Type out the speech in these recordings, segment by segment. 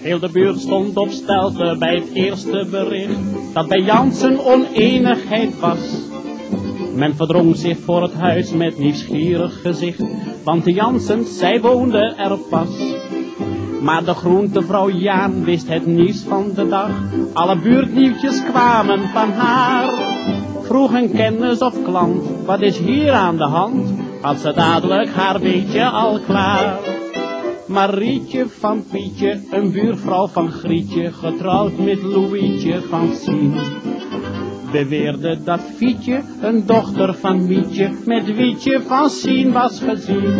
Heel de buurt stond op stelte bij het eerste bericht dat bij Jansen oneenigheid was. Men verdrong zich voor het huis met nieuwsgierig gezicht, want de Jansens, zij woonden er pas. Maar de groentevrouw Jaan wist het nieuws van de dag, alle buurtnieuwtjes kwamen van haar. Vroeg een kennis of klant, wat is hier aan de hand, had ze dadelijk haar beetje al klaar. Marietje van Pietje, een buurvrouw van Grietje, getrouwd met Louietje van Sien. Beweerde dat Fietje, een dochter van Mietje, met Wietje van Sien was gezien.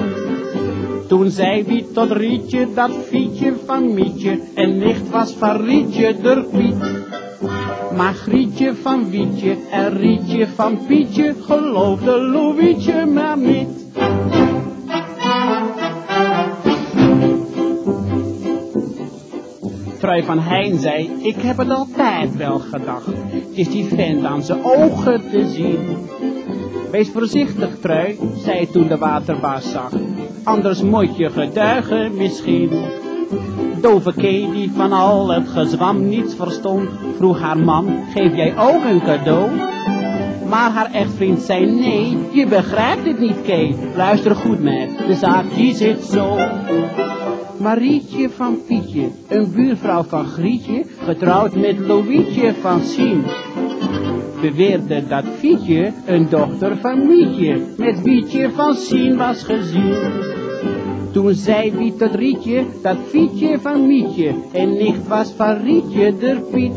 Toen zei wie tot Rietje dat Fietje van Mietje, en nicht was van Rietje der Piet. Maar Grietje van Wietje en Rietje van Pietje, geloofde Louietje maar niet. Trui van Hein zei, ik heb het altijd wel gedacht. Is die vent aan zijn ogen te zien. Wees voorzichtig, Trui, zei toen de waterbaas zag. Anders moet je getuigen misschien. Dove Kee, die van al het gezwam niets verstond, vroeg haar man, geef jij ook een cadeau? Maar haar echtvriend zei nee, je begrijpt het niet, Kee. Luister goed, meid, de zaak die zit zo. Marietje van Pietje, een buurvrouw van Grietje, getrouwd met Louietje van Sien. Beweerde dat Fietje een dochter van Mietje, met Wietje van Sien was gezien. Toen zei wie tot Rietje, dat Fietje van Mietje, en nicht was van Rietje der Piet.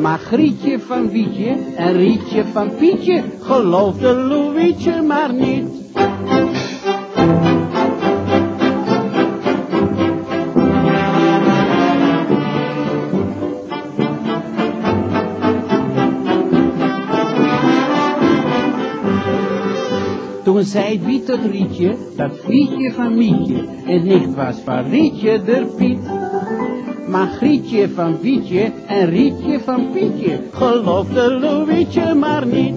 Maar Grietje van Wietje en Rietje van Pietje, geloofde Louietje maar niet. Toen zei wie tot Rietje, dat Fietje van Mietje, en nicht was van Rietje der Piet. Maar Grietje van Wietje en Rietje van Pietje, geloofde Louietje maar niet.